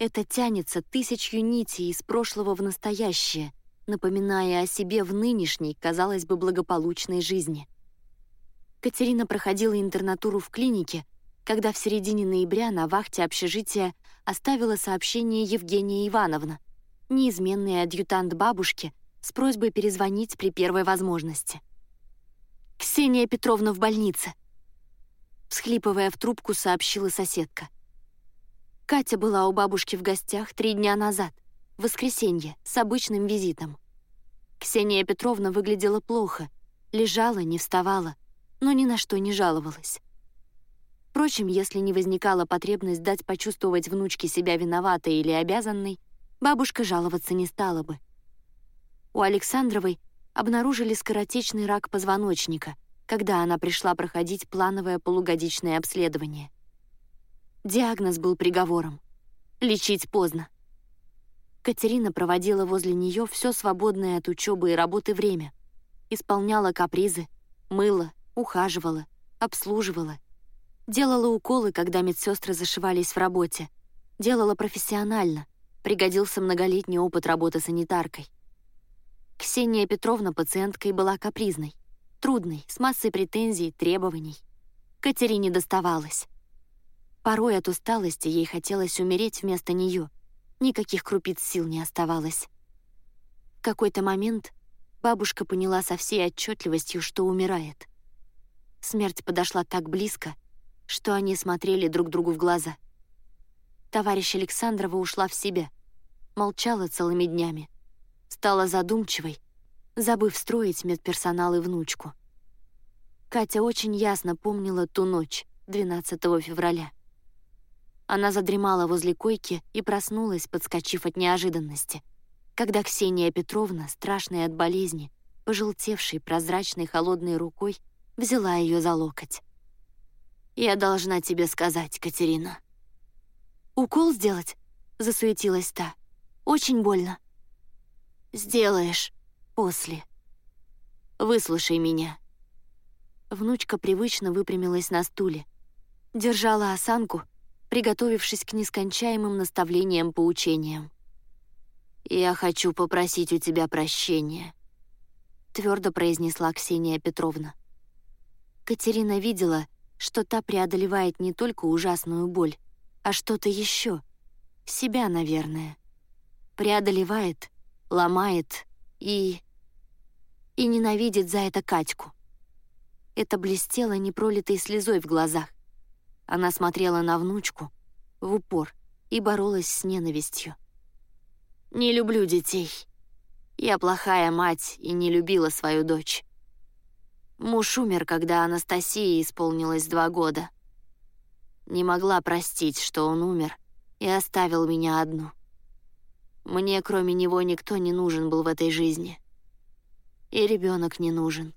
Это тянется тысячью нитей из прошлого в настоящее, напоминая о себе в нынешней, казалось бы, благополучной жизни. Катерина проходила интернатуру в клинике, когда в середине ноября на вахте общежития оставила сообщение Евгения Ивановна, неизменный адъютант бабушки, с просьбой перезвонить при первой возможности. «Ксения Петровна в больнице», — всхлипывая в трубку, сообщила соседка. Катя была у бабушки в гостях три дня назад, в воскресенье, с обычным визитом. Ксения Петровна выглядела плохо, лежала, не вставала, но ни на что не жаловалась. Впрочем, если не возникала потребность дать почувствовать внучке себя виноватой или обязанной, бабушка жаловаться не стала бы. У Александровой обнаружили скоротечный рак позвоночника, когда она пришла проходить плановое полугодичное обследование. Диагноз был приговором. Лечить поздно. Катерина проводила возле нее все свободное от учебы и работы время. Исполняла капризы, мыла, ухаживала, обслуживала. Делала уколы, когда медсестры зашивались в работе. Делала профессионально. Пригодился многолетний опыт работы санитаркой. Ксения Петровна пациенткой была капризной, трудной, с массой претензий, требований. Катерине доставалось. Порой от усталости ей хотелось умереть вместо нее — Никаких крупиц сил не оставалось. В какой-то момент бабушка поняла со всей отчетливостью, что умирает. Смерть подошла так близко, что они смотрели друг другу в глаза. Товарищ Александрова ушла в себя, молчала целыми днями, стала задумчивой, забыв строить медперсонал и внучку. Катя очень ясно помнила ту ночь, 12 февраля. Она задремала возле койки и проснулась, подскочив от неожиданности. Когда Ксения Петровна, страшная от болезни, пожелтевшей прозрачной холодной рукой, взяла ее за локоть. «Я должна тебе сказать, Катерина». «Укол сделать?» — засуетилась та. «Очень больно». «Сделаешь. После. Выслушай меня». Внучка привычно выпрямилась на стуле, держала осанку приготовившись к нескончаемым наставлениям-поучениям. «Я хочу попросить у тебя прощения», — твердо произнесла Ксения Петровна. Катерина видела, что та преодолевает не только ужасную боль, а что-то еще. Себя, наверное. Преодолевает, ломает и... и ненавидит за это Катьку. Это блестело непролитой слезой в глазах. Она смотрела на внучку в упор и боролась с ненавистью. «Не люблю детей. Я плохая мать и не любила свою дочь. Муж умер, когда Анастасии исполнилось два года. Не могла простить, что он умер, и оставил меня одну. Мне, кроме него, никто не нужен был в этой жизни. И ребенок не нужен.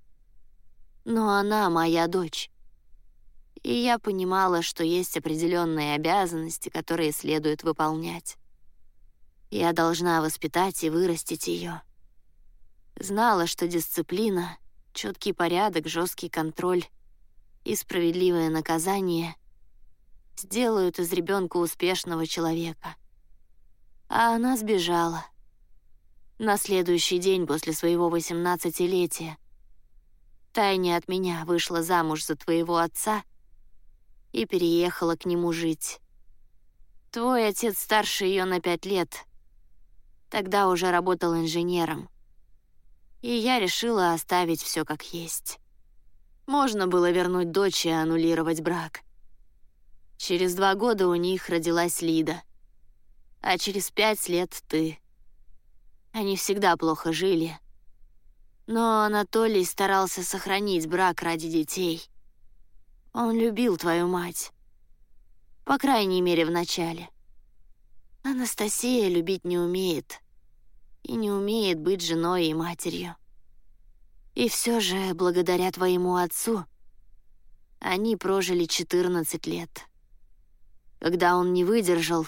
Но она моя дочь и я понимала, что есть определенные обязанности, которые следует выполнять. Я должна воспитать и вырастить ее. Знала, что дисциплина, четкий порядок, жесткий контроль и справедливое наказание сделают из ребенка успешного человека. А она сбежала. На следующий день после своего восемнадцатилетия тайне от меня вышла замуж за твоего отца — и переехала к нему жить. Твой отец старше ее на пять лет. Тогда уже работал инженером. И я решила оставить все как есть. Можно было вернуть дочь и аннулировать брак. Через два года у них родилась Лида. А через пять лет ты. Они всегда плохо жили. Но Анатолий старался сохранить брак ради детей — он любил твою мать. По крайней мере, в начале. Анастасия любить не умеет. И не умеет быть женой и матерью. И все же, благодаря твоему отцу, они прожили 14 лет. Когда он не выдержал,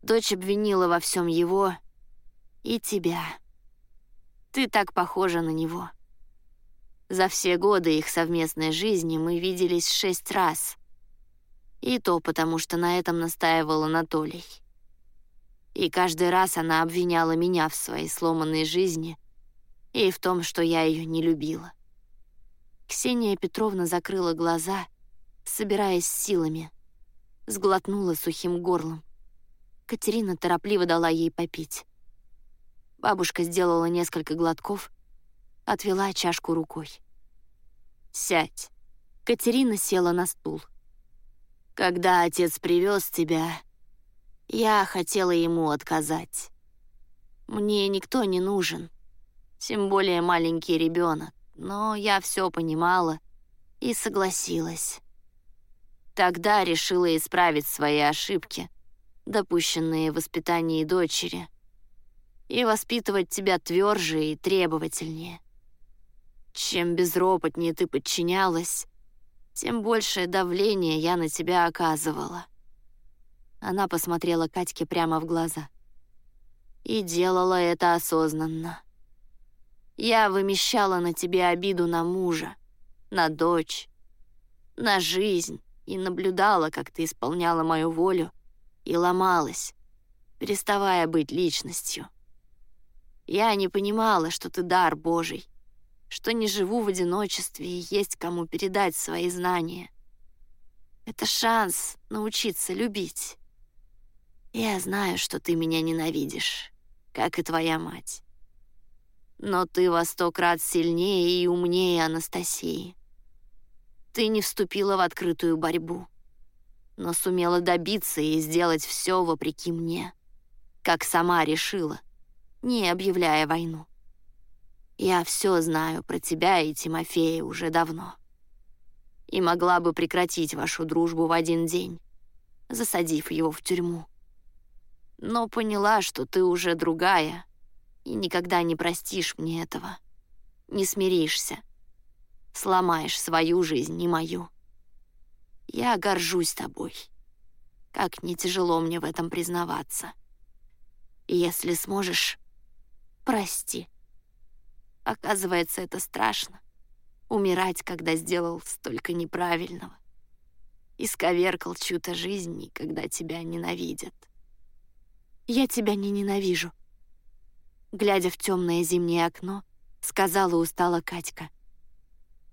дочь обвинила во всем его и тебя. Ты так похожа на него. За все годы их совместной жизни мы виделись шесть раз. И то потому, что на этом настаивал Анатолий. И каждый раз она обвиняла меня в своей сломанной жизни и в том, что я ее не любила. Ксения Петровна закрыла глаза, собираясь силами, сглотнула сухим горлом. Катерина торопливо дала ей попить. Бабушка сделала несколько глотков, отвела чашку рукой. «Сядь». Катерина села на стул. «Когда отец привез тебя, я хотела ему отказать. Мне никто не нужен, тем более маленький ребенок, но я все понимала и согласилась. Тогда решила исправить свои ошибки, допущенные в воспитании дочери, и воспитывать тебя тверже и требовательнее. Чем безропотнее ты подчинялась, тем большее давление я на тебя оказывала. Она посмотрела Катьке прямо в глаза. И делала это осознанно. Я вымещала на тебе обиду на мужа, на дочь, на жизнь и наблюдала, как ты исполняла мою волю и ломалась, переставая быть личностью. Я не понимала, что ты дар Божий, что не живу в одиночестве и есть кому передать свои знания. Это шанс научиться любить. Я знаю, что ты меня ненавидишь, как и твоя мать. Но ты во сто крат сильнее и умнее Анастасии. Ты не вступила в открытую борьбу, но сумела добиться и сделать все вопреки мне, как сама решила, не объявляя войну. Я все знаю про тебя и Тимофея уже давно. И могла бы прекратить вашу дружбу в один день, засадив его в тюрьму. Но поняла, что ты уже другая, и никогда не простишь мне этого. Не смиришься. Сломаешь свою жизнь и мою. Я горжусь тобой. Как не тяжело мне в этом признаваться. Если сможешь, прости. Оказывается, это страшно. Умирать, когда сделал столько неправильного. Исковеркал чью-то жизнь, и когда тебя ненавидят. Я тебя не ненавижу. Глядя в темное зимнее окно, сказала устала Катька.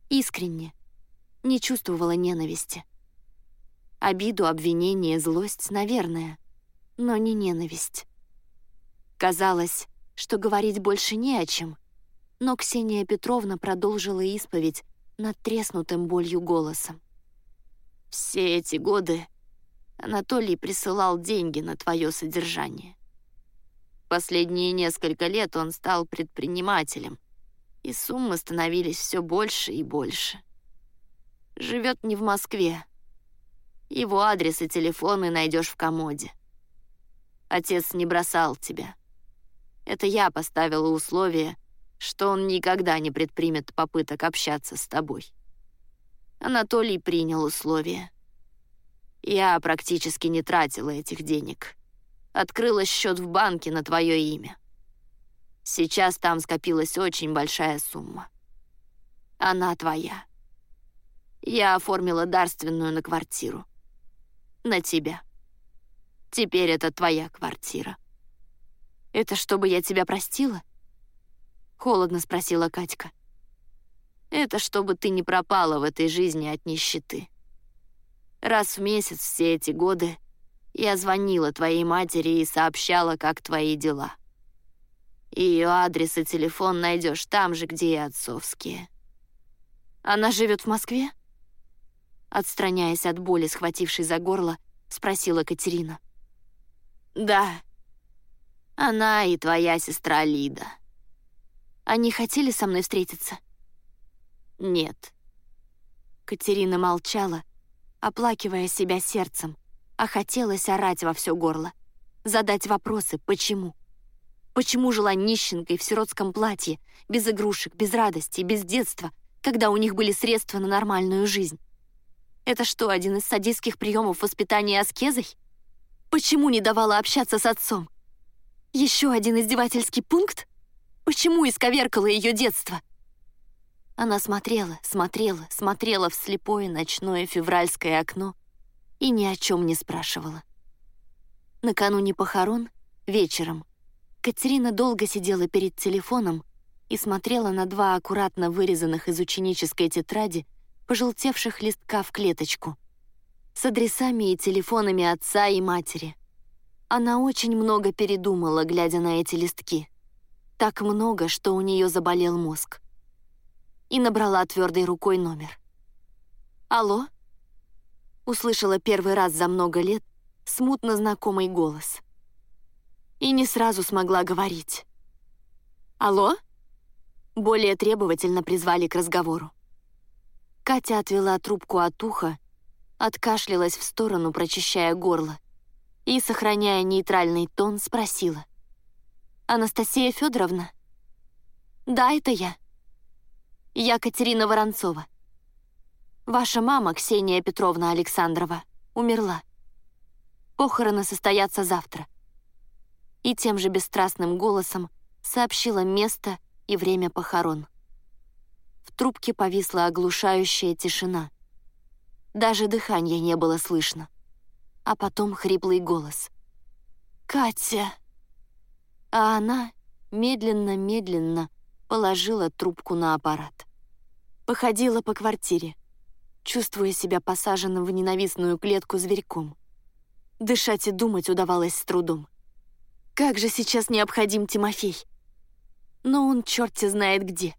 Искренне. Не чувствовала ненависти. Обиду, обвинение, злость, наверное, но не ненависть. Казалось, что говорить больше не о чем — но Ксения Петровна продолжила исповедь над треснутым болью голосом. «Все эти годы Анатолий присылал деньги на твое содержание. Последние несколько лет он стал предпринимателем, и суммы становились все больше и больше. Живет не в Москве. Его адрес и телефоны найдешь в комоде. Отец не бросал тебя. Это я поставила условие — что он никогда не предпримет попыток общаться с тобой. Анатолий принял условия. Я практически не тратила этих денег. Открыла счет в банке на твое имя. Сейчас там скопилась очень большая сумма. Она твоя. Я оформила дарственную на квартиру. На тебя. Теперь это твоя квартира. Это чтобы я тебя простила? Холодно спросила Катька. Это чтобы ты не пропала в этой жизни от нищеты. Раз в месяц все эти годы я звонила твоей матери и сообщала, как твои дела. Ее адрес и телефон найдешь там же, где и отцовские. Она живет в Москве? Отстраняясь от боли, схватившей за горло, спросила Катерина. Да. Она и твоя сестра Лида. Они хотели со мной встретиться? Нет. Катерина молчала, оплакивая себя сердцем, а хотелось орать во все горло, задать вопросы «почему?». Почему жила нищенкой в сиротском платье, без игрушек, без радости, без детства, когда у них были средства на нормальную жизнь? Это что, один из садистских приемов воспитания аскезой? Почему не давала общаться с отцом? Еще один издевательский пункт? Почему исковеркала ее детство? Она смотрела, смотрела, смотрела в слепое ночное февральское окно и ни о чем не спрашивала. Накануне похорон вечером. Катерина долго сидела перед телефоном и смотрела на два аккуратно вырезанных из ученической тетради пожелтевших листка в клеточку с адресами и телефонами отца и матери. Она очень много передумала, глядя на эти листки. Так много, что у нее заболел мозг. И набрала твердой рукой номер. «Алло?» Услышала первый раз за много лет смутно знакомый голос. И не сразу смогла говорить. «Алло?» Более требовательно призвали к разговору. Катя отвела трубку от уха, откашлялась в сторону, прочищая горло, и, сохраняя нейтральный тон, спросила. «Анастасия Федоровна?» «Да, это я. Я Катерина Воронцова. Ваша мама, Ксения Петровна Александрова, умерла. Похороны состоятся завтра». И тем же бесстрастным голосом сообщила место и время похорон. В трубке повисла оглушающая тишина. Даже дыхания не было слышно. А потом хриплый голос. «Катя!» А она медленно-медленно положила трубку на аппарат. Походила по квартире, чувствуя себя посаженным в ненавистную клетку зверьком. Дышать и думать удавалось с трудом. Как же сейчас необходим Тимофей? но он черти знает где.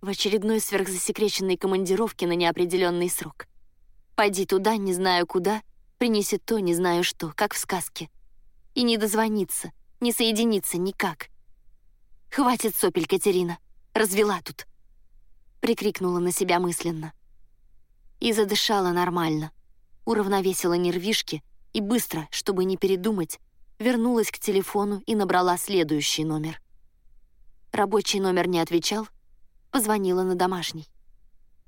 В очередной сверхзасекреченной командировке на неопределенный срок. Пойди туда, не знаю куда, принеси то, не знаю что, как в сказке. И не дозвониться, не соединиться никак. «Хватит сопель, Катерина, развела тут!» Прикрикнула на себя мысленно. И задышала нормально, уравновесила нервишки и быстро, чтобы не передумать, вернулась к телефону и набрала следующий номер — Рабочий номер не отвечал, позвонила на домашний.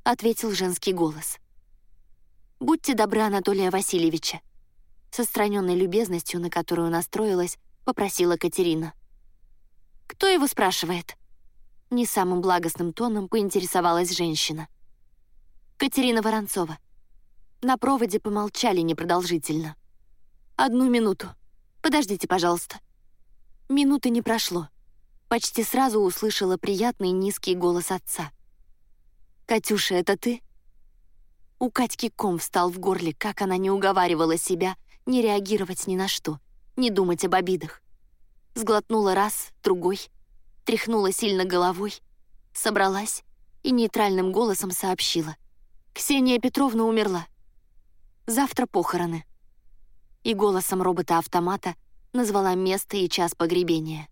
Ответил женский голос. «Будьте добры, Анатолия Васильевича». С отстраненной любезностью, на которую настроилась, попросила Катерина. «Кто его спрашивает?» Не самым благостным тоном поинтересовалась женщина. «Катерина Воронцова». На проводе помолчали непродолжительно. «Одну минуту. Подождите, пожалуйста». Минуты не прошло почти сразу услышала приятный низкий голос отца. «Катюша, это ты?» У Катьки ком встал в горле, как она не уговаривала себя не реагировать ни на что, не думать об обидах. Сглотнула раз, другой, тряхнула сильно головой, собралась и нейтральным голосом сообщила. «Ксения Петровна умерла. Завтра похороны». И голосом робота-автомата назвала место и час погребения.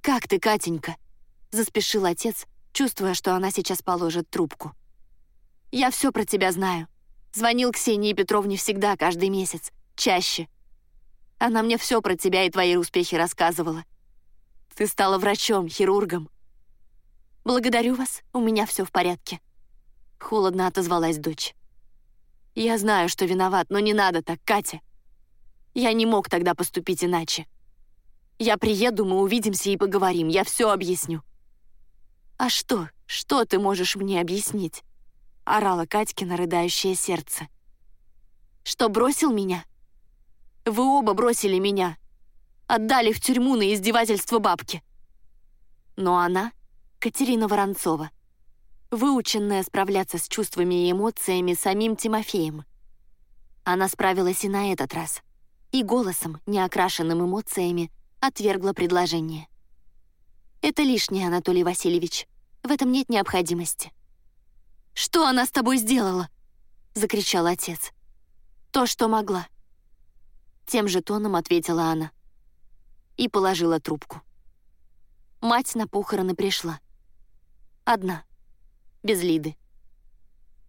«Как ты, Катенька?» — заспешил отец, чувствуя, что она сейчас положит трубку. «Я все про тебя знаю. Звонил Ксении Петровне всегда, каждый месяц. Чаще. Она мне все про тебя и твои успехи рассказывала. Ты стала врачом, хирургом. Благодарю вас, у меня все в порядке». Холодно отозвалась дочь. «Я знаю, что виноват, но не надо так, Катя. Я не мог тогда поступить иначе. Я приеду, мы увидимся и поговорим, я все объясню». «А что? Что ты можешь мне объяснить?» — орала Катькина рыдающее сердце. «Что, бросил меня? Вы оба бросили меня. Отдали в тюрьму на издевательство бабки». Но она, Катерина Воронцова, выученная справляться с чувствами и эмоциями самим Тимофеем. Она справилась и на этот раз. И голосом, не окрашенным эмоциями, отвергла предложение. «Это лишнее, Анатолий Васильевич. В этом нет необходимости». «Что она с тобой сделала?» — закричал отец. «То, что могла». Тем же тоном ответила она. И положила трубку. Мать на похороны пришла. Одна. Без Лиды.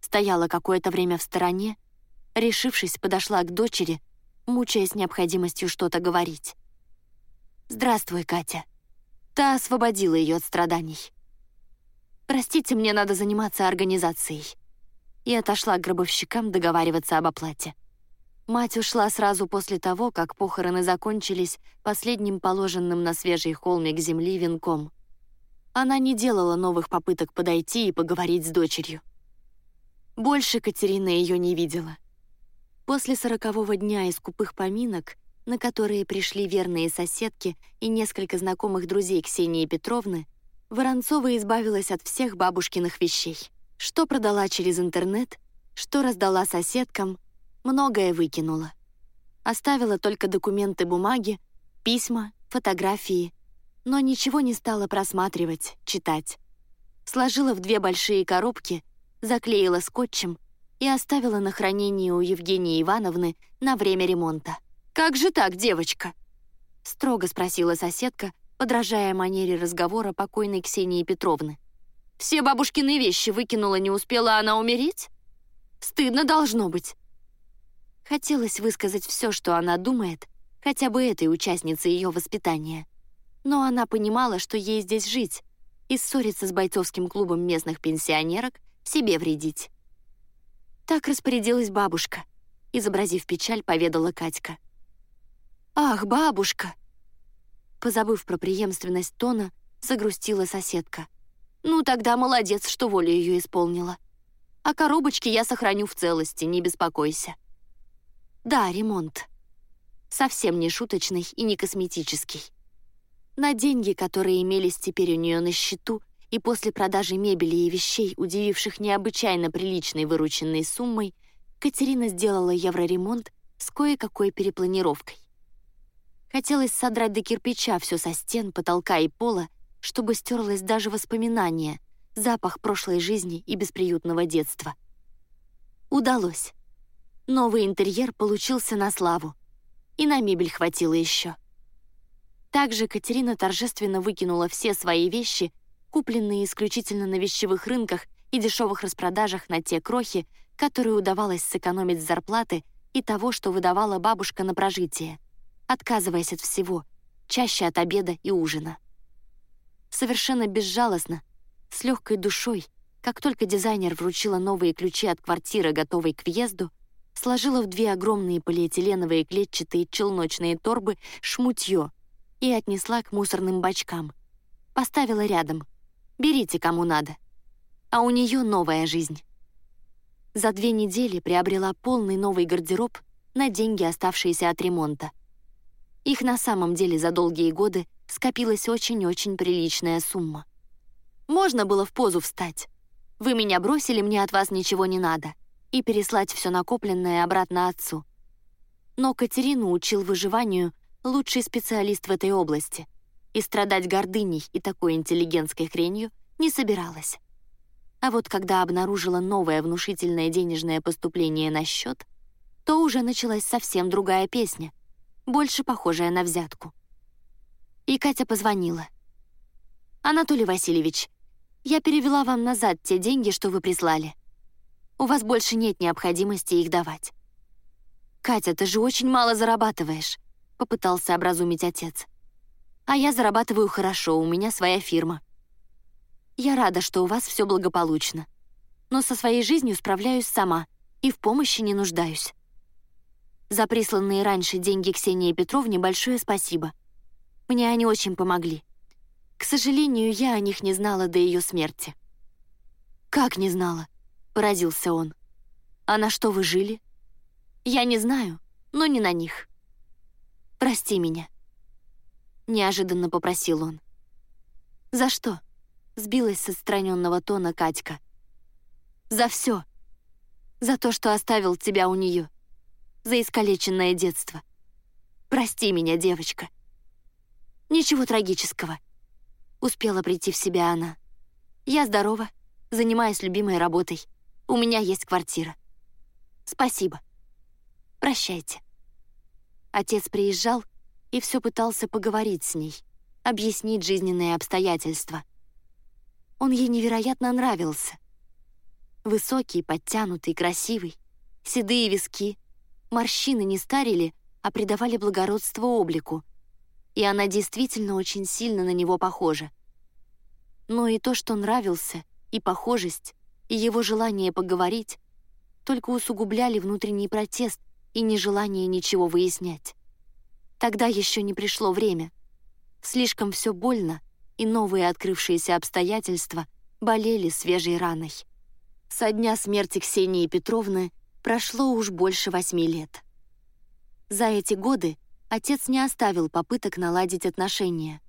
Стояла какое-то время в стороне, решившись, подошла к дочери, мучаясь необходимостью что-то говорить. «Здравствуй, Катя». Та освободила ее от страданий. «Простите, мне надо заниматься организацией». И отошла к гробовщикам договариваться об оплате. Мать ушла сразу после того, как похороны закончились последним положенным на свежий холмик земли венком. Она не делала новых попыток подойти и поговорить с дочерью. Больше Катерина ее не видела. После сорокового дня из купых поминок на которые пришли верные соседки и несколько знакомых друзей Ксении Петровны, Воронцова избавилась от всех бабушкиных вещей. Что продала через интернет, что раздала соседкам, многое выкинула. Оставила только документы бумаги, письма, фотографии, но ничего не стала просматривать, читать. Сложила в две большие коробки, заклеила скотчем и оставила на хранение у Евгении Ивановны на время ремонта. «Как же так, девочка?» — строго спросила соседка, подражая манере разговора покойной Ксении Петровны. «Все бабушкины вещи выкинула, не успела она умереть? Стыдно должно быть». Хотелось высказать все, что она думает, хотя бы этой участнице ее воспитания. Но она понимала, что ей здесь жить, и ссориться с бойцовским клубом местных пенсионерок себе вредить. Так распорядилась бабушка, изобразив печаль, поведала Катька. «Ах, бабушка!» Позабыв про преемственность тона, загрустила соседка. «Ну, тогда молодец, что воля ее исполнила. А коробочки я сохраню в целости, не беспокойся». Да, ремонт. Совсем не шуточный и не косметический. На деньги, которые имелись теперь у нее на счету, и после продажи мебели и вещей, удививших необычайно приличной вырученной суммой, Катерина сделала евроремонт с кое-какой перепланировкой. Хотелось содрать до кирпича все со стен, потолка и пола, чтобы стерлось даже воспоминание, запах прошлой жизни и бесприютного детства. Удалось. Новый интерьер получился на славу. И на мебель хватило еще. Также Катерина торжественно выкинула все свои вещи, купленные исключительно на вещевых рынках и дешевых распродажах на те крохи, которые удавалось сэкономить с зарплаты и того, что выдавала бабушка на прожитие, отказываясь от всего, чаще от обеда и ужина. Совершенно безжалостно, с легкой душой, как только дизайнер вручила новые ключи от квартиры, готовой к въезду, сложила в две огромные полиэтиленовые клетчатые челночные торбы шмутье и отнесла к мусорным бачкам. Поставила рядом. «Берите, кому надо». А у нее новая жизнь. За две недели приобрела полный новый гардероб на деньги, оставшиеся от ремонта. Их на самом деле за долгие годы скопилась очень-очень приличная сумма. Можно было в позу встать. «Вы меня бросили, мне от вас ничего не надо», и переслать все накопленное обратно отцу. Но Катерину учил выживанию лучший специалист в этой области, и страдать гордыней и такой интеллигентской хренью не собиралась. А вот когда обнаружила новое внушительное денежное поступление на счет, то уже началась совсем другая песня, больше похожая на взятку. И Катя позвонила. «Анатолий Васильевич, я перевела вам назад те деньги, что вы прислали. У вас больше нет необходимости их давать. «Катя, ты же очень мало зарабатываешь», — попытался образумить отец. «А я зарабатываю хорошо, у меня своя фирма. Я рада, что у вас все благополучно. Но со своей жизнью справляюсь сама и в помощи не нуждаюсь. За присланные раньше деньги Ксении Петровне большое спасибо. Мне они очень помогли. К сожалению, я о них не знала до ее смерти». «Как не знала?» — поразился он. «А на что вы жили?» «Я не знаю, но не на них. Прости меня». Неожиданно попросил он. «За что?» — сбилась с отстраненного тона Катька. «За все. За то, что оставил тебя у нее. За искалеченное детство. Прости меня, девочка». «Ничего трагического», — успела прийти в себя она. «Я здорова, занимаюсь любимой работой. У меня есть квартира. Спасибо. Прощайте. Отец приезжал и все пытался поговорить с ней, объяснить жизненные обстоятельства. Он ей невероятно нравился. Высокий, подтянутый, красивый, седые виски, морщины не старили, а придавали благородство облику, и она действительно очень сильно на него похожа. Но и то, что нравился, и похожесть и его желание поговорить только усугубляли внутренний протест и нежелание ничего выяснять. Тогда еще не пришло время. Слишком все больно, и новые открывшиеся обстоятельства болели свежей раной. Со дня смерти Ксении Петровны прошло уж больше восьми лет. За эти годы Отец не оставил попыток наладить отношения.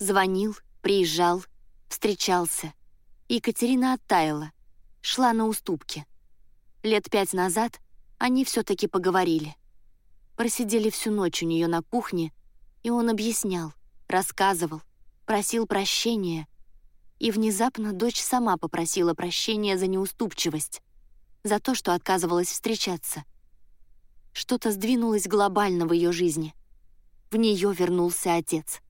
Звонил, приезжал, встречался. Екатерина оттаяла, шла на уступки. Лет пять назад они все-таки поговорили. Просидели всю ночь у нее на кухне, и он объяснял, рассказывал, просил прощения. И внезапно дочь сама попросила прощения за неуступчивость, за то, что отказывалась встречаться. Что-то сдвинулось глобально в ее жизни. В нее вернулся отец.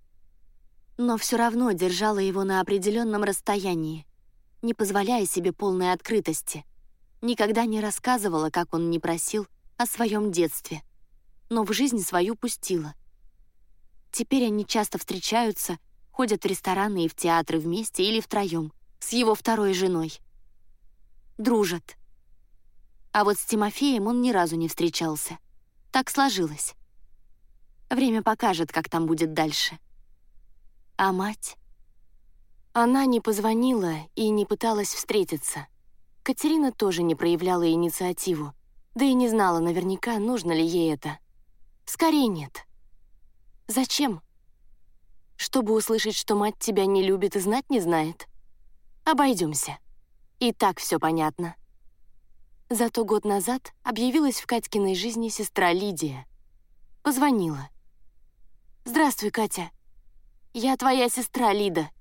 Но все равно держала его на определенном расстоянии, не позволяя себе полной открытости. Никогда не рассказывала, как он не просил, о своем детстве. Но в жизнь свою пустила. Теперь они часто встречаются, ходят в рестораны и в театры вместе или втроем, с его второй женой. Дружат. А вот с Тимофеем он ни разу не встречался. Так сложилось. Время покажет, как там будет дальше. А мать? Она не позвонила и не пыталась встретиться. Катерина тоже не проявляла инициативу, да и не знала наверняка, нужно ли ей это. Скорее нет. Зачем? Чтобы услышать, что мать тебя не любит и знать не знает. Обойдемся. И так все понятно. Зато год назад объявилась в Катькиной жизни сестра Лидия. Позвонила. «Здравствуй, Катя. Я твоя сестра Лида».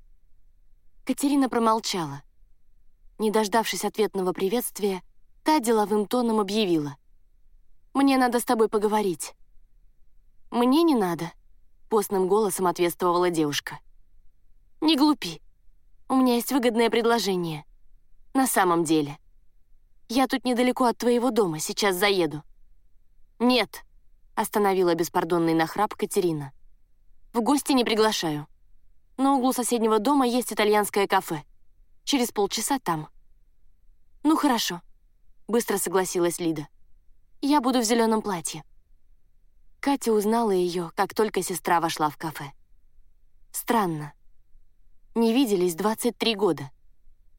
Катерина промолчала. Не дождавшись ответного приветствия, та деловым тоном объявила. «Мне надо с тобой поговорить». «Мне не надо», — постным голосом ответствовала девушка. «Не глупи. У меня есть выгодное предложение. На самом деле». Я тут недалеко от твоего дома, сейчас заеду». «Нет», — остановила беспардонный нахрап Катерина. «В гости не приглашаю. На углу соседнего дома есть итальянское кафе. Через полчаса там». «Ну хорошо», — быстро согласилась Лида. «Я буду в зеленом платье». Катя узнала ее, как только сестра вошла в кафе. Странно. Не виделись 23 года.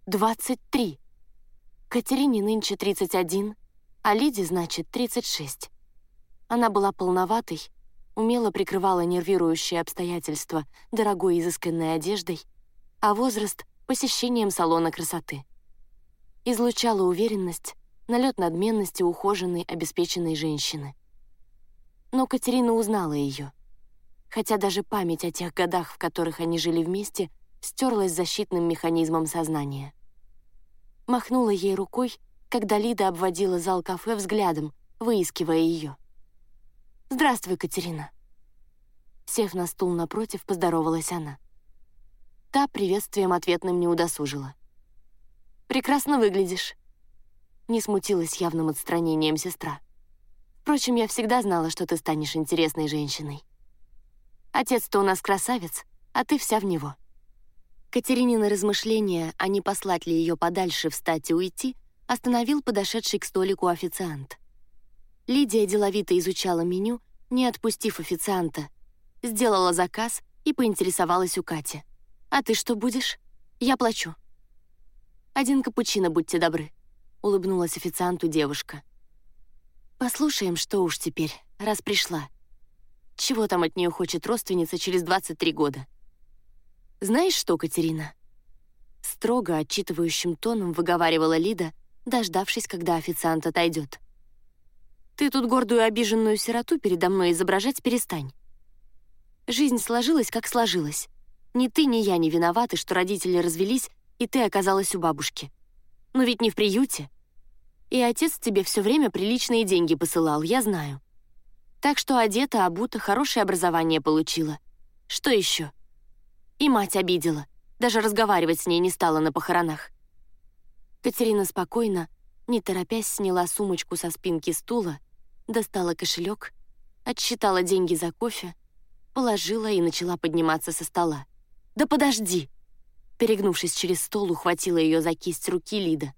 23! Катерине нынче 31, а Лиде, значит, 36. Она была полноватой, умело прикрывала нервирующие обстоятельства дорогой изысканной одеждой, а возраст — посещением салона красоты. Излучала уверенность, налет надменности ухоженной, обеспеченной женщины. Но Катерина узнала ее, хотя даже память о тех годах, в которых они жили вместе, стерлась защитным механизмом сознания — махнула ей рукой, когда Лида обводила зал кафе взглядом, выискивая ее. «Здравствуй, Катерина». Сев на стул напротив, поздоровалась она. Та приветствием ответным не удосужила. «Прекрасно выглядишь». Не смутилась явным отстранением сестра. «Впрочем, я всегда знала, что ты станешь интересной женщиной. Отец-то у нас красавец, а ты вся в него». Катеринины размышления, а не послать ли ее подальше встать и уйти, остановил подошедший к столику официант. Лидия деловито изучала меню, не отпустив официанта, сделала заказ и поинтересовалась у Кати. «А ты что будешь? Я плачу». «Один капучино, будьте добры», — улыбнулась официанту девушка. «Послушаем, что уж теперь, раз пришла. Чего там от нее хочет родственница через 23 года?» «Знаешь что, Катерина?» Строго отчитывающим тоном выговаривала Лида, дождавшись, когда официант отойдет. «Ты тут гордую обиженную сироту передо мной изображать перестань. Жизнь сложилась, как сложилась. Ни ты, ни я не виноваты, что родители развелись, и ты оказалась у бабушки. Но ведь не в приюте. И отец тебе все время приличные деньги посылал, я знаю. Так что одета, обута, хорошее образование получила. Что еще? И мать обидела. Даже разговаривать с ней не стала на похоронах. Катерина спокойно, не торопясь, сняла сумочку со спинки стула, достала кошелек, отсчитала деньги за кофе, положила и начала подниматься со стола. «Да подожди!» Перегнувшись через стол, ухватила ее за кисть руки Лида.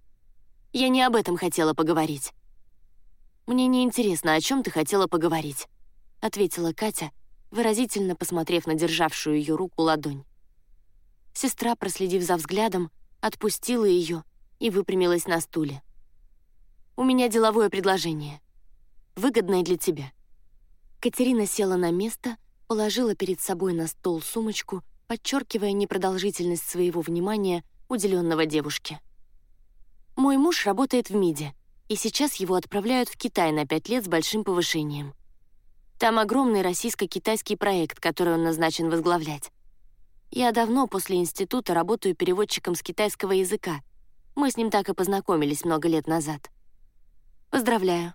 «Я не об этом хотела поговорить». «Мне не интересно, о чем ты хотела поговорить», — ответила Катя, выразительно посмотрев на державшую ее руку ладонь. Сестра, проследив за взглядом, отпустила ее и выпрямилась на стуле. «У меня деловое предложение. Выгодное для тебя. Катерина села на место, положила перед собой на стол сумочку, подчеркивая непродолжительность своего внимания, уделенного девушке. «Мой муж работает в МИДе, и сейчас его отправляют в Китай на пять лет с большим повышением. Там огромный российско-китайский проект, который он назначен возглавлять. Я давно после института работаю переводчиком с китайского языка. Мы с ним так и познакомились много лет назад. Поздравляю.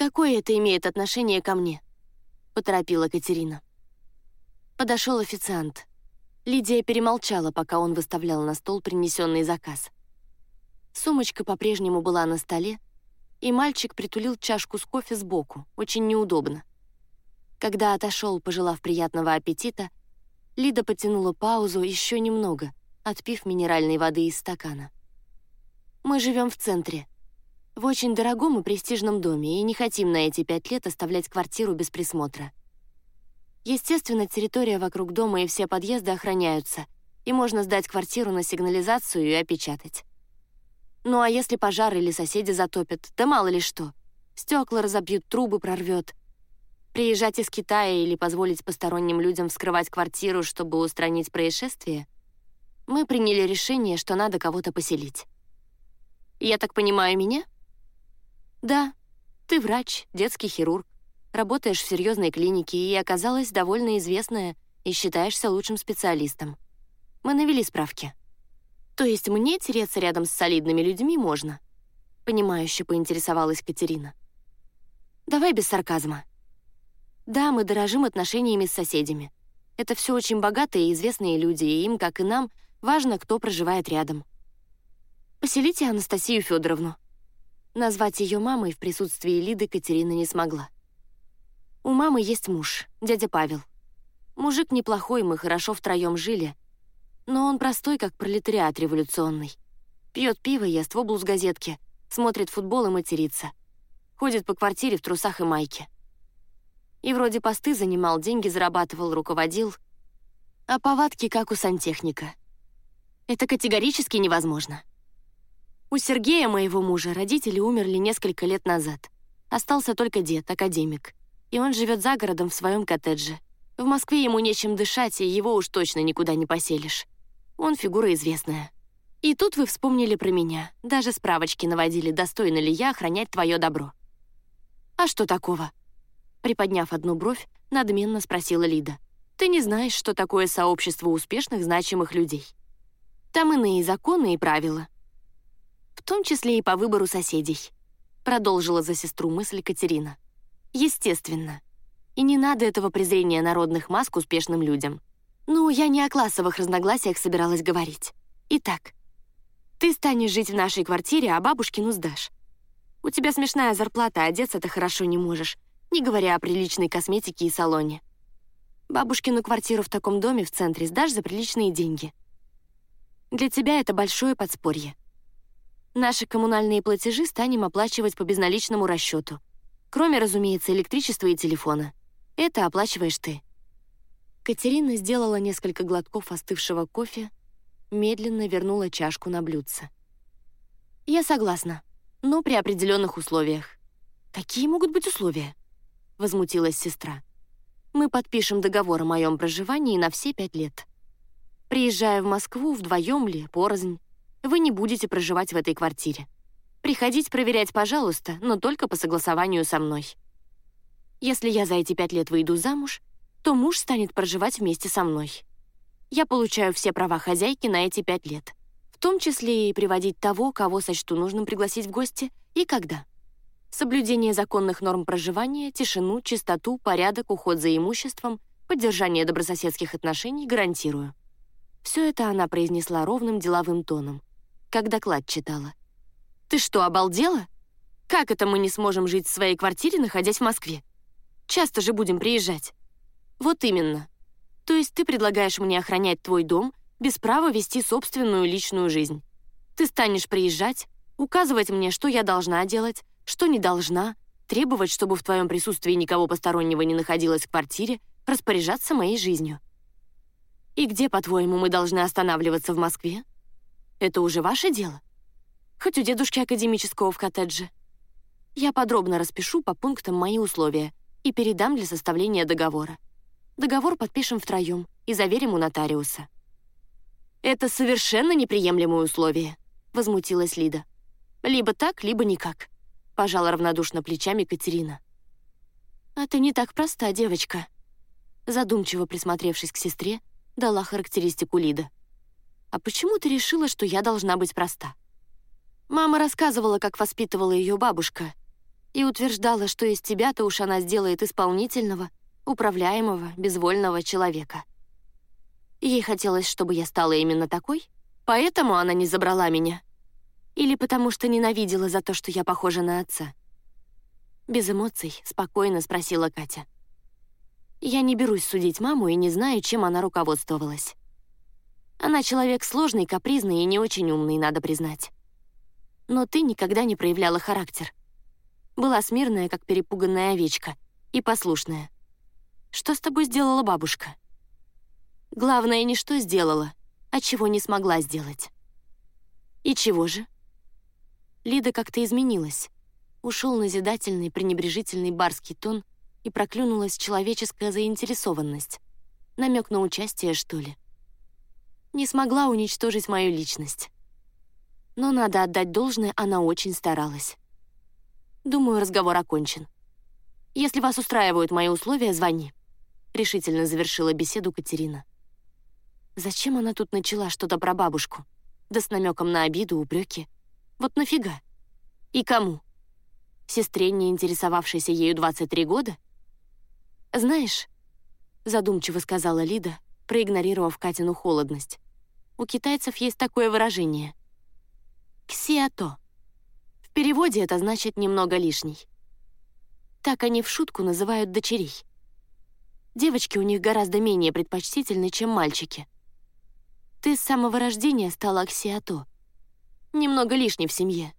Какое это имеет отношение ко мне? Поторопила Катерина. Подошел официант. Лидия перемолчала, пока он выставлял на стол принесенный заказ. Сумочка по-прежнему была на столе, и мальчик притулил чашку с кофе сбоку, очень неудобно. Когда отошел, пожелав приятного аппетита, Лида потянула паузу еще немного, отпив минеральной воды из стакана. «Мы живем в центре. В очень дорогом и престижном доме, и не хотим на эти пять лет оставлять квартиру без присмотра. Естественно, территория вокруг дома и все подъезды охраняются, и можно сдать квартиру на сигнализацию и опечатать. Ну а если пожар или соседи затопят, да мало ли что. Стекла разобьют, трубы прорвет. Приезжать из Китая или позволить посторонним людям вскрывать квартиру, чтобы устранить происшествие? Мы приняли решение, что надо кого-то поселить. Я так понимаю, меня? Да. Ты врач, детский хирург. Работаешь в серьезной клинике и оказалась довольно известная и считаешься лучшим специалистом. Мы навели справки. То есть мне тереться рядом с солидными людьми можно?» Понимающе поинтересовалась Катерина. «Давай без сарказма. Да, мы дорожим отношениями с соседями. Это все очень богатые и известные люди, и им, как и нам, важно, кто проживает рядом. Поселите Анастасию Федоровну. Назвать ее мамой в присутствии Лиды Катерина не смогла. У мамы есть муж, дядя Павел. Мужик неплохой, мы хорошо втроем жили, но он простой, как пролетариат революционный. Пьет пиво, ест воблу с газетки, смотрит футбол и матерится. Ходит по квартире в трусах и майке. И вроде посты занимал, деньги зарабатывал, руководил. А повадки, как у сантехника. Это категорически невозможно. У Сергея, моего мужа, родители умерли несколько лет назад. Остался только дед, академик. И он живет за городом в своем коттедже. В Москве ему нечем дышать, и его уж точно никуда не поселишь. Он фигура известная. И тут вы вспомнили про меня. Даже справочки наводили, достойна ли я охранять твое добро. А что такого? Приподняв одну бровь, надменно спросила Лида. Ты не знаешь, что такое сообщество успешных, значимых людей. Там иные законы и правила. В том числе и по выбору соседей. Продолжила за сестру мысль Катерина. Естественно. И не надо этого презрения народных масс к успешным людям. Ну, я не о классовых разногласиях собиралась говорить. Итак, ты станешь жить в нашей квартире, а бабушкину сдашь. У тебя смешная зарплата, одеться ты хорошо не можешь, не говоря о приличной косметике и салоне. Бабушкину квартиру в таком доме в центре сдашь за приличные деньги. Для тебя это большое подспорье. Наши коммунальные платежи станем оплачивать по безналичному расчету. Кроме, разумеется, электричества и телефона. Это оплачиваешь ты. Катерина сделала несколько глотков остывшего кофе, медленно вернула чашку на блюдце. «Я согласна, но при определенных условиях». «Какие могут быть условия?» — возмутилась сестра. «Мы подпишем договор о моем проживании на все пять лет. Приезжая в Москву, вдвоем ли, порознь, вы не будете проживать в этой квартире. Приходить проверять, пожалуйста, но только по согласованию со мной. Если я за эти пять лет выйду замуж, то муж станет проживать вместе со мной. Я получаю все права хозяйки на эти пять лет, в том числе и приводить того, кого сочту нужным пригласить в гости, и когда. Соблюдение законных норм проживания, тишину, чистоту, порядок, уход за имуществом, поддержание добрососедских отношений гарантирую. Все это она произнесла ровным деловым тоном, как доклад читала. «Ты что, обалдела? Как это мы не сможем жить в своей квартире, находясь в Москве? Часто же будем приезжать». Вот именно. То есть ты предлагаешь мне охранять твой дом без права вести собственную личную жизнь. Ты станешь приезжать, указывать мне, что я должна делать, что не должна, требовать, чтобы в твоем присутствии никого постороннего не находилось в квартире, распоряжаться моей жизнью. И где, по-твоему, мы должны останавливаться в Москве? Это уже ваше дело? Хоть у дедушки академического в коттедже. Я подробно распишу по пунктам мои условия, и передам для составления договора. Договор подпишем втроем и заверим у нотариуса». «Это совершенно неприемлемое условие», — возмутилась Лида. «Либо так, либо никак», — пожала равнодушно плечами Катерина. «А ты не так проста, девочка», — задумчиво присмотревшись к сестре, дала характеристику Лида. «А почему ты решила, что я должна быть проста?» Мама рассказывала, как воспитывала ее бабушка, и утверждала, что из тебя-то уж она сделает исполнительного, управляемого, безвольного человека. Ей хотелось, чтобы я стала именно такой, поэтому она не забрала меня. Или потому что ненавидела за то, что я похожа на отца. Без эмоций спокойно спросила Катя. Я не берусь судить маму и не знаю, чем она руководствовалась. Она человек сложный, капризный и не очень умный, надо признать. Но ты никогда не проявляла характер. Была смирная, как перепуганная овечка, и послушная. Что с тобой сделала бабушка? Главное, не что сделала, а чего не смогла сделать. И чего же? Лида как-то изменилась. Ушел назидательный, пренебрежительный барский тон и проклюнулась человеческая заинтересованность. Намек на участие, что ли. Не смогла уничтожить мою личность. Но надо отдать должное, она очень старалась. Думаю, разговор окончен. Если вас устраивают мои условия, звони. Решительно завершила беседу Катерина. Зачем она тут начала что-то про бабушку? Да с намеком на обиду, упреки. Вот нафига? И кому? Сестре, не интересовавшейся ею 23 года? Знаешь, задумчиво сказала Лида, проигнорировав Катину холодность. У китайцев есть такое выражение. «Ксиато». В переводе это значит «немного лишний». Так они в шутку называют дочерей. Девочки у них гораздо менее предпочтительны, чем мальчики — ты с самого рождения стала аксиато. Немного лишней в семье.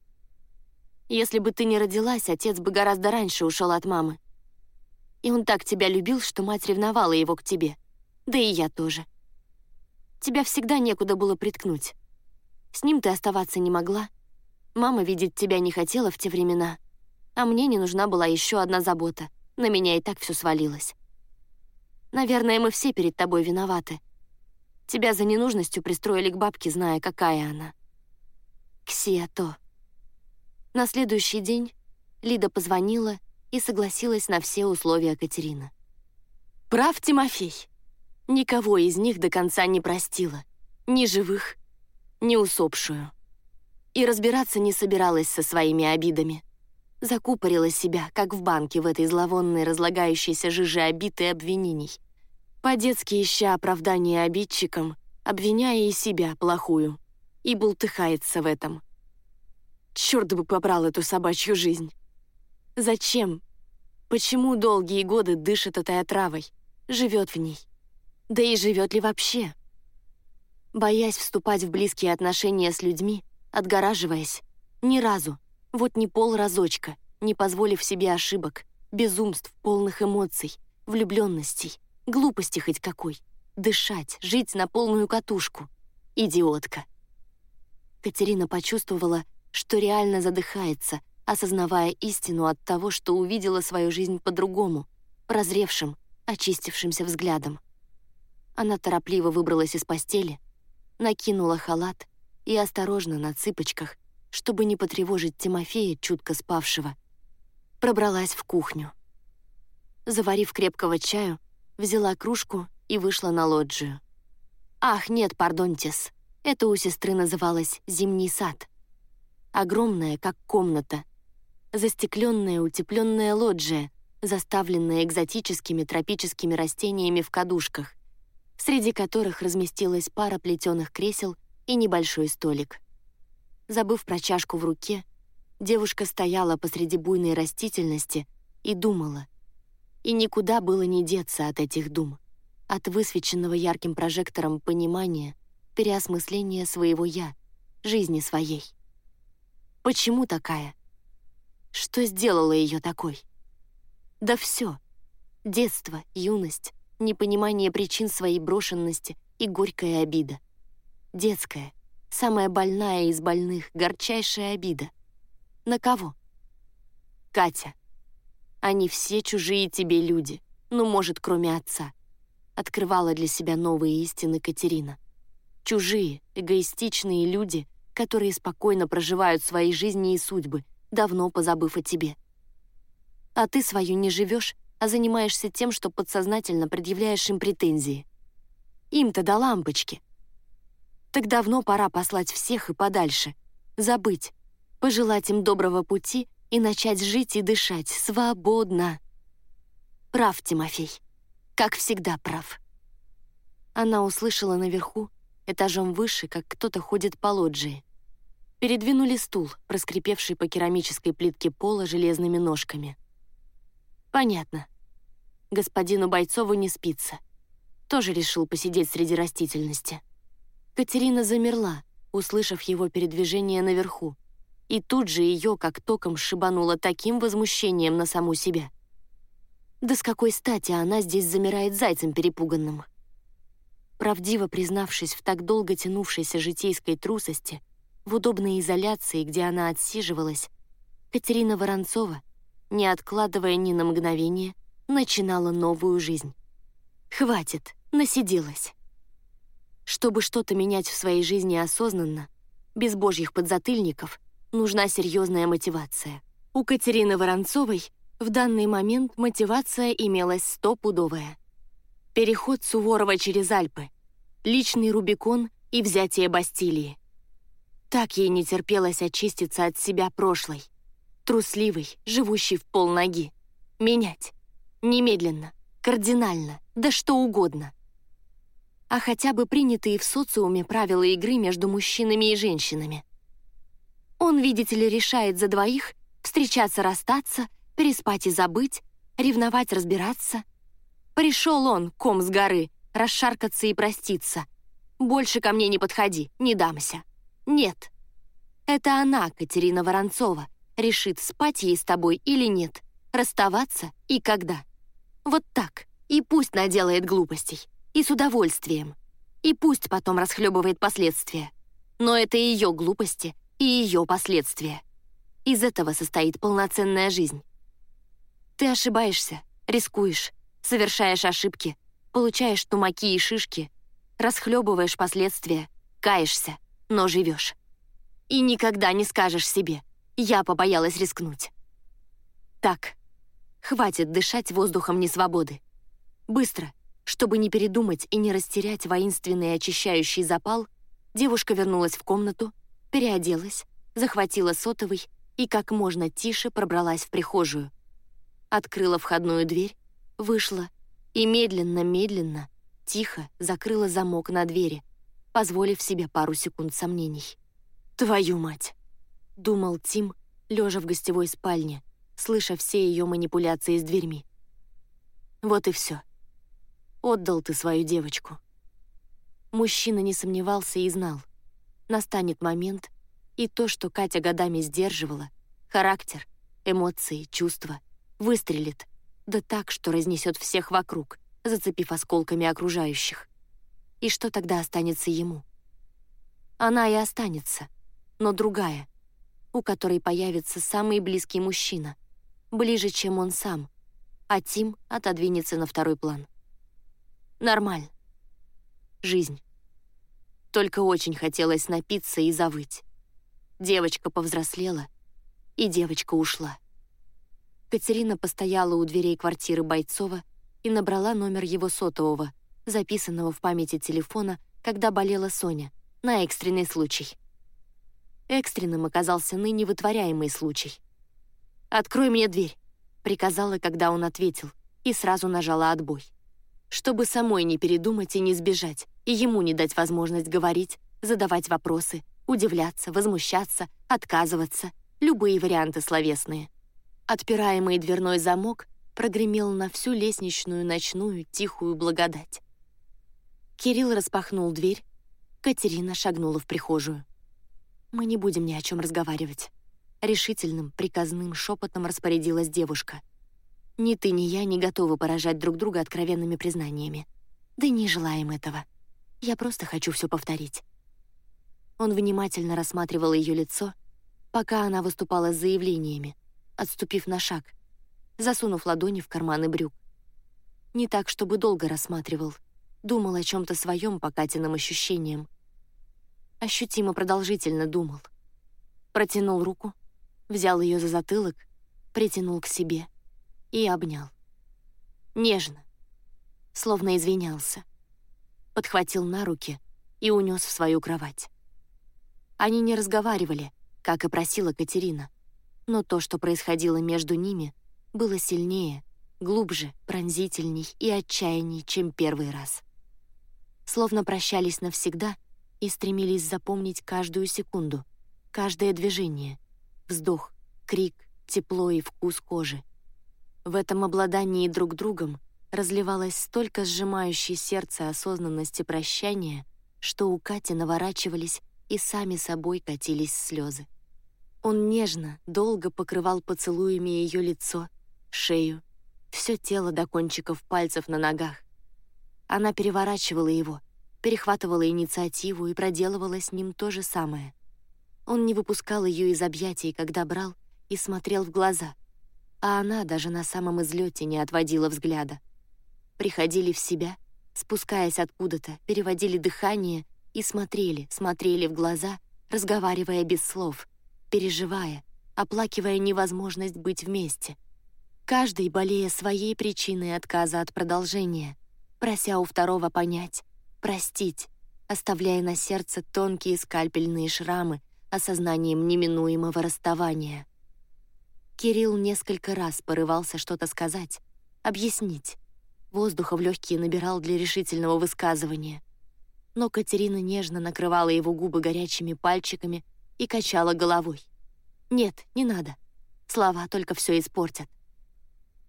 Если бы ты не родилась, отец бы гораздо раньше ушел от мамы. И он так тебя любил, что мать ревновала его к тебе. Да и я тоже. Тебя всегда некуда было приткнуть. С ним ты оставаться не могла. Мама видеть тебя не хотела в те времена. А мне не нужна была еще одна забота. На меня и так все свалилось. Наверное, мы все перед тобой виноваты — Тебя за ненужностью пристроили к бабке, зная, какая она. Ксия то. На следующий день Лида позвонила и согласилась на все условия Катерины. Прав Тимофей. Никого из них до конца не простила. Ни живых, ни усопшую. И разбираться не собиралась со своими обидами. Закупорила себя, как в банке в этой зловонной разлагающейся жиже обид и обвинений — по-детски ища оправдание обидчикам, обвиняя и себя плохую, и бултыхается в этом. Черт бы побрал эту собачью жизнь. Зачем? Почему долгие годы дышит этой отравой, живет в ней? Да и живет ли вообще? Боясь вступать в близкие отношения с людьми, отгораживаясь, ни разу, вот ни пол разочка, не позволив себе ошибок, безумств, полных эмоций, влюбленностей — Глупости хоть какой. Дышать, жить на полную катушку. Идиотка. Катерина почувствовала, что реально задыхается, осознавая истину от того, что увидела свою жизнь по-другому, прозревшим, очистившимся взглядом. Она торопливо выбралась из постели, накинула халат и осторожно на цыпочках, чтобы не потревожить Тимофея, чутко спавшего, пробралась в кухню. Заварив крепкого чаю, взяла кружку и вышла на лоджию. Ах, нет, пардонтис. Это у сестры называлось «Зимний сад». Огромная, как комната. Застекленная, утепленная лоджия, заставленная экзотическими тропическими растениями в кадушках, среди которых разместилась пара плетеных кресел и небольшой столик. Забыв про чашку в руке, девушка стояла посреди буйной растительности и думала, и никуда было не деться от этих дум, от высвеченного ярким прожектором понимания, переосмысления своего «я», жизни своей. Почему такая? Что сделало ее такой? Да все. Детство, юность, непонимание причин своей брошенности и горькая обида. Детская, самая больная из больных, горчайшая обида. На кого? Катя. Они все чужие тебе люди, ну, может, кроме отца. Открывала для себя новые истины Катерина. Чужие, эгоистичные люди, которые спокойно проживают свои жизни и судьбы, давно позабыв о тебе. А ты свою не живешь, а занимаешься тем, что подсознательно предъявляешь им претензии. Им-то до лампочки. Так давно пора послать всех и подальше, забыть, пожелать им доброго пути и начать жить и дышать свободно. Прав, Тимофей. Как всегда прав. Она услышала наверху, этажом выше, как кто-то ходит по лоджии. Передвинули стул, проскрипевший по керамической плитке пола железными ножками. Понятно. Господину Бойцову не спится. Тоже решил посидеть среди растительности. Катерина замерла, услышав его передвижение наверху, и тут же ее как током шибануло таким возмущением на саму себя. Да с какой стати она здесь замирает зайцем перепуганным? Правдиво признавшись в так долго тянувшейся житейской трусости, в удобной изоляции, где она отсиживалась, Катерина Воронцова не откладывая ни на мгновение, начинала новую жизнь. Хватит, насиделась. Чтобы что-то менять в своей жизни осознанно, без божьих подзатыльников, нужна серьезная мотивация. У Катерины Воронцовой в данный момент мотивация имелась стопудовая. Переход Суворова через Альпы, личный Рубикон и взятие Бастилии. Так ей не терпелось очиститься от себя прошлой, трусливый, живущий в полноги. Менять. Немедленно, кардинально, да что угодно. А хотя бы принятые в социуме правила игры между мужчинами и женщинами. Он, видите ли, решает за двоих встречаться, расстаться, переспать и забыть, ревновать, разбираться. Пришел он, ком с горы, расшаркаться и проститься. Больше ко мне не подходи, не дамся. Нет. Это она, Катерина Воронцова, решит, спать ей с тобой или нет, расставаться и когда. Вот так. И пусть наделает глупостей. И с удовольствием. И пусть потом расхлебывает последствия. Но это ее глупости и ее последствия. Из этого состоит полноценная жизнь. Ты ошибаешься, рискуешь, совершаешь ошибки, получаешь тумаки и шишки, расхлебываешь последствия, каешься, но живешь. И никогда не скажешь себе — я побоялась рискнуть. Так, хватит дышать воздухом несвободы. Быстро, чтобы не передумать и не растерять воинственный очищающий запал, девушка вернулась в комнату, переоделась, захватила сотовый и как можно тише пробралась в прихожую. Открыла входную дверь, вышла и медленно-медленно, тихо закрыла замок на двери, позволив себе пару секунд сомнений. «Твою мать!» — думал Тим, лежа в гостевой спальне, слыша все ее манипуляции с дверьми. Вот и все. Отдал ты свою девочку. Мужчина не сомневался и знал. Настанет момент, и то, что Катя годами сдерживала, характер, эмоции, чувства, выстрелит, да так, что разнесет всех вокруг, зацепив осколками окружающих. И что тогда останется ему? Она и останется, но другая, у которой появится самый близкий мужчина, ближе, чем он сам, а Тим отодвинется на второй план. Нормально. Жизнь. Только очень хотелось напиться и завыть. Девочка повзрослела, и девочка ушла. Катерина постояла у дверей квартиры Бойцова и набрала номер его сотового, записанного в памяти телефона, когда болела Соня, на экстренный случай. Экстренным оказался ныне вытворяемый случай. «Открой мне дверь», — приказала, когда он ответил, и сразу нажала отбой. Чтобы самой не передумать и не сбежать, и ему не дать возможность говорить, задавать вопросы, удивляться, возмущаться, отказываться, любые варианты словесные. Отпираемый дверной замок прогремел на всю лестничную ночную тихую благодать. Кирилл распахнул дверь, Катерина шагнула в прихожую. «Мы не будем ни о чем разговаривать». Решительным, приказным шепотом распорядилась девушка. «Ни ты, ни я не готовы поражать друг друга откровенными признаниями. Да не желаем этого. Я просто хочу все повторить». Он внимательно рассматривал ее лицо, пока она выступала с заявлениями, отступив на шаг, засунув ладони в карманы брюк. Не так, чтобы долго рассматривал. Думал о чем-то своем по Катиным ощущениям. Ощутимо продолжительно думал. Протянул руку, взял ее за затылок, притянул к себе и обнял. Нежно, словно извинялся. Подхватил на руки и унес в свою кровать. Они не разговаривали, как и просила Катерина, но то, что происходило между ними, было сильнее, глубже, пронзительней и отчаянней, чем первый раз. Словно прощались навсегда и стремились запомнить каждую секунду, каждое движение, вздох, крик, тепло и вкус кожи. В этом обладании друг другом разливалось столько сжимающей сердце осознанности прощания, что у Кати наворачивались и сами собой катились слезы. Он нежно, долго покрывал поцелуями ее лицо, шею, все тело до кончиков пальцев на ногах. Она переворачивала его, перехватывала инициативу и проделывала с ним то же самое. Он не выпускал ее из объятий, когда брал и смотрел в глаза, а она даже на самом излете не отводила взгляда. Приходили в себя, спускаясь откуда-то, переводили дыхание и смотрели, смотрели в глаза, разговаривая без слов, переживая, оплакивая невозможность быть вместе — каждый болея своей причиной отказа от продолжения, прося у второго понять, простить, оставляя на сердце тонкие скальпельные шрамы осознанием неминуемого расставания. Кирилл несколько раз порывался что-то сказать, объяснить. Воздуха в легкие набирал для решительного высказывания. Но Катерина нежно накрывала его губы горячими пальчиками и качала головой. «Нет, не надо. Слова только все испортят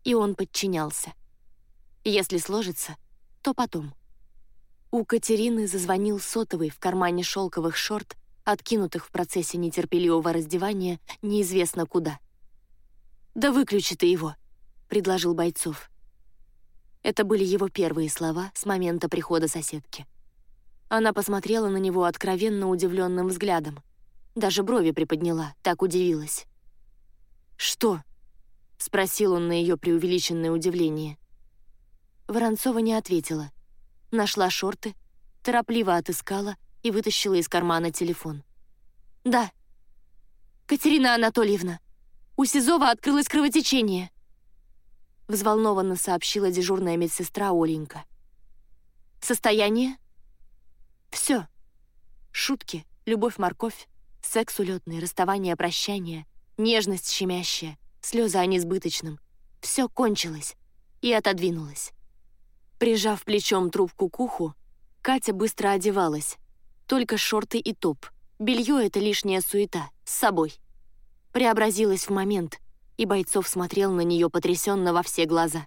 и он подчинялся. Если сложится, то потом. У Катерины зазвонил сотовый в кармане шелковых шорт, откинутых в процессе нетерпеливого раздевания неизвестно куда. «Да выключи ты его», — предложил Бойцов. Это были его первые слова с момента прихода соседки. Она посмотрела на него откровенно удивленным взглядом. Даже брови приподняла, так удивилась. «Что?» — спросил он на ее преувеличенное удивление. Воронцова не ответила. Нашла шорты, торопливо отыскала и вытащила из кармана телефон. «Да. Катерина Анатольевна, у Сизова открылось кровотечение», — взволнованно сообщила дежурная медсестра Оленька. «Состояние?» «Все. Шутки, любовь-морковь, секс улетный, расставание, прощание, нежность щемящая, слезы о несбыточном. Все кончилось и отодвинулось. Прижав плечом трубку к уху, Катя быстро одевалась. Только шорты и топ. Белье — это лишняя суета, с собой. Преобразилась в момент, и Бойцов смотрел на нее потрясенно во все глаза.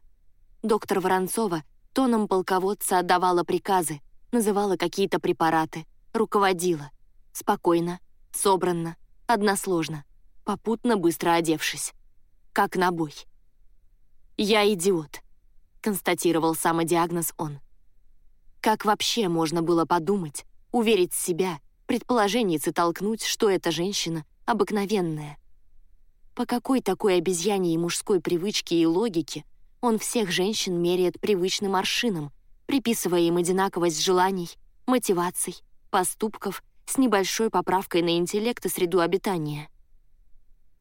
Доктор Воронцова тоном полководца отдавала приказы, называла какие-то препараты, руководила. Спокойно, собранно, односложно, попутно быстро одевшись как на бой. «Я идиот», — констатировал самодиагноз он. Как вообще можно было подумать, уверить себя, предположенницы толкнуть, что эта женщина обыкновенная? По какой такой обезьяньей мужской привычке и логике он всех женщин меряет привычным аршином, приписывая им одинаковость желаний, мотиваций, поступков с небольшой поправкой на интеллект и среду обитания?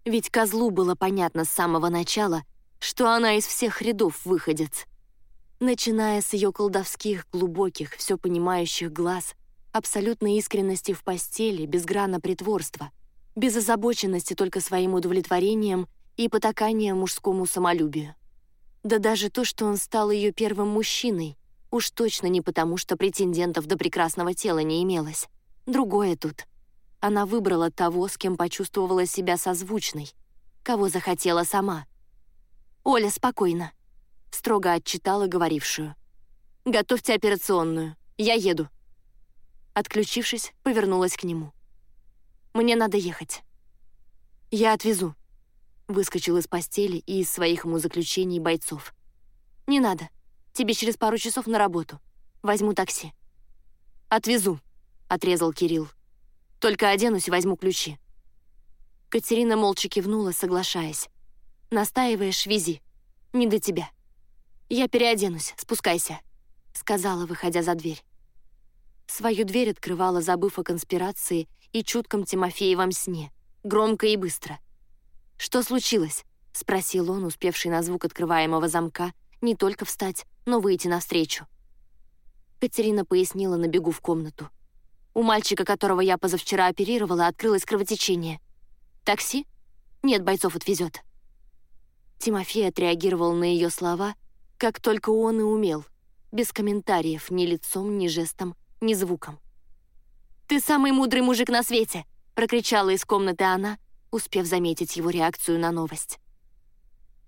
Ведь козлу было понятно с самого начала, что она из всех рядов выходец. Начиная с ее колдовских, глубоких, все понимающих глаз, абсолютной искренности в постели, без грана притворства, без озабоченности только своим удовлетворением и потакания мужскому самолюбию. Да даже то, что он стал ее первым мужчиной, уж точно не потому, что претендентов до прекрасного тела не имелось. Другое тут — она выбрала того, с кем почувствовала себя созвучной, кого захотела сама. «Оля, спокойно», — строго отчитала говорившую. «Готовьте операционную, я еду». Отключившись, повернулась к нему. «Мне надо ехать». «Я отвезу», — выскочил из постели и из своих умозаключений бойцов. «Не надо. Тебе через пару часов на работу. Возьму такси». «Отвезу», — отрезал Кирилл. Только оденусь и возьму ключи». Катерина молча кивнула, соглашаясь. «Настаиваешь, вези. «Не до тебя. Я переоденусь, спускайся», — сказала, выходя за дверь. Свою дверь открывала, забыв о конспирации и чутком Тимофеевом сне, громко и быстро. «Что случилось?» — спросил он, успевший на звук открываемого замка, не только встать, но выйти навстречу. Катерина пояснила на бегу в комнату. У мальчика, которого я позавчера оперировала, открылось кровотечение. «Такси? Нет, бойцов отвезет». Тимофей отреагировал на ее слова, как только он и умел, без комментариев ни лицом, ни жестом, ни звуком. «Ты самый мудрый мужик на свете!» — прокричала из комнаты она, успев заметить его реакцию на новость.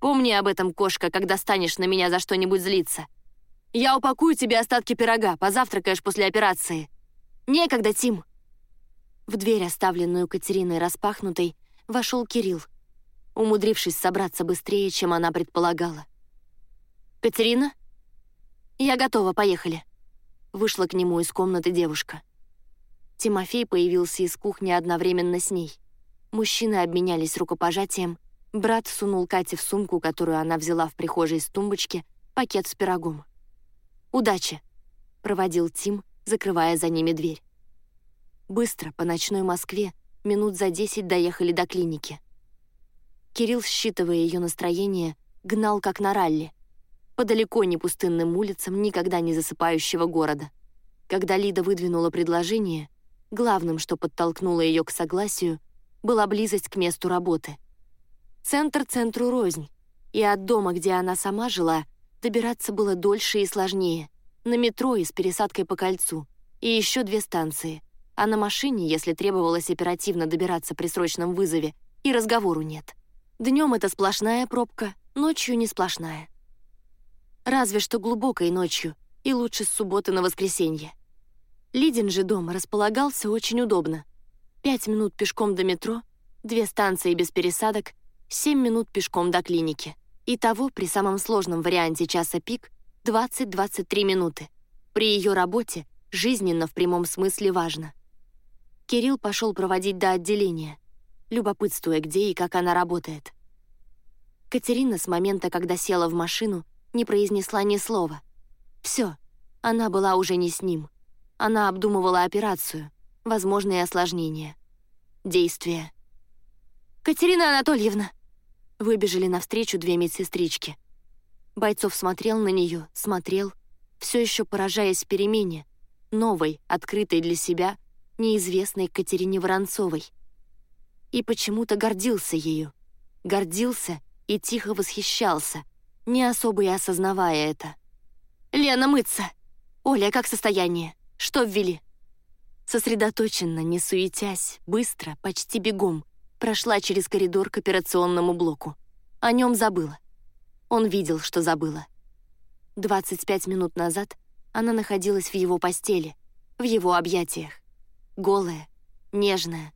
«Помни об этом, кошка, когда станешь на меня за что-нибудь злиться. Я упакую тебе остатки пирога, позавтракаешь после операции. Некогда, Тим!» В дверь, оставленную Катериной распахнутой, вошел Кирилл, умудрившись собраться быстрее, чем она предполагала. «Катерина?» «Я готова, поехали». Вышла к нему из комнаты девушка. Тимофей появился из кухни одновременно с ней. Мужчины обменялись рукопожатием. Брат сунул Кате в сумку, которую она взяла в прихожей с тумбочки, пакет с пирогом. «Удачи!» — проводил Тим, закрывая за ними дверь. Быстро, по ночной Москве, минут за десять доехали до клиники. Кирилл, считывая ее настроение, гнал как на ралли. По далеко не пустынным улицам никогда не засыпающего города. Когда Лида выдвинула предложение, главным, что подтолкнуло ее к согласию, была близость к месту работы. Центр центру рознь, и от дома, где она сама жила, добираться было дольше и сложнее. На метро и с пересадкой по кольцу. И еще две станции а на машине, если требовалось оперативно добираться при срочном вызове, и разговору нет. Днем это сплошная пробка, ночью не сплошная. Разве что глубокой ночью, и лучше с субботы на воскресенье. Лидин же дом располагался очень удобно. Пять минут пешком до метро, две станции без пересадок, семь минут пешком до клиники. Итого, при самом сложном варианте часа пик, 20-23 минуты. При ее работе жизненно в прямом смысле важно. Кирилл пошел проводить до отделения, любопытствуя, где и как она работает. Катерина с момента, когда села в машину, не произнесла ни слова. Все, она была уже не с ним. Она обдумывала операцию, возможные осложнения, действия. «Катерина Анатольевна!» Выбежали навстречу две медсестрички. Бойцов смотрел на нее, смотрел, все еще поражаясь перемене, новой, открытой для себя, неизвестной Катерине Воронцовой. И почему-то гордился ею. Гордился и тихо восхищался, не особо и осознавая это. «Лена, мыться! Оля, как состояние? Что ввели?» Сосредоточенно, не суетясь, быстро, почти бегом, прошла через коридор к операционному блоку. О нем забыла. Он видел, что забыла. 25 минут назад она находилась в его постели, в его объятиях голая, нежная,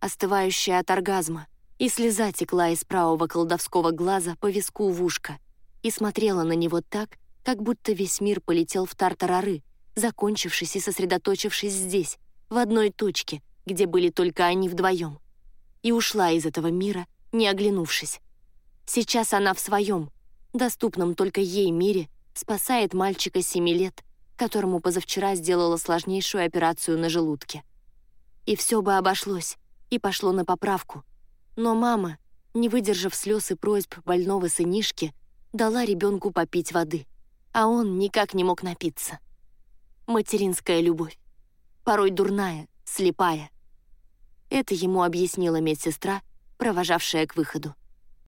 остывающая от оргазма, и слеза текла из правого колдовского глаза по виску в ушко и смотрела на него так, как будто весь мир полетел в тартарары, закончившись и сосредоточившись здесь, в одной точке, где были только они вдвоем. И ушла из этого мира, не оглянувшись. Сейчас она в своем, доступном только ей мире, спасает мальчика семи лет, которому позавчера сделала сложнейшую операцию на желудке и все бы обошлось, и пошло на поправку. Но мама, не выдержав слез и просьб больного сынишки, дала ребенку попить воды, а он никак не мог напиться. Материнская любовь. Порой дурная, слепая. Это ему объяснила медсестра, провожавшая к выходу.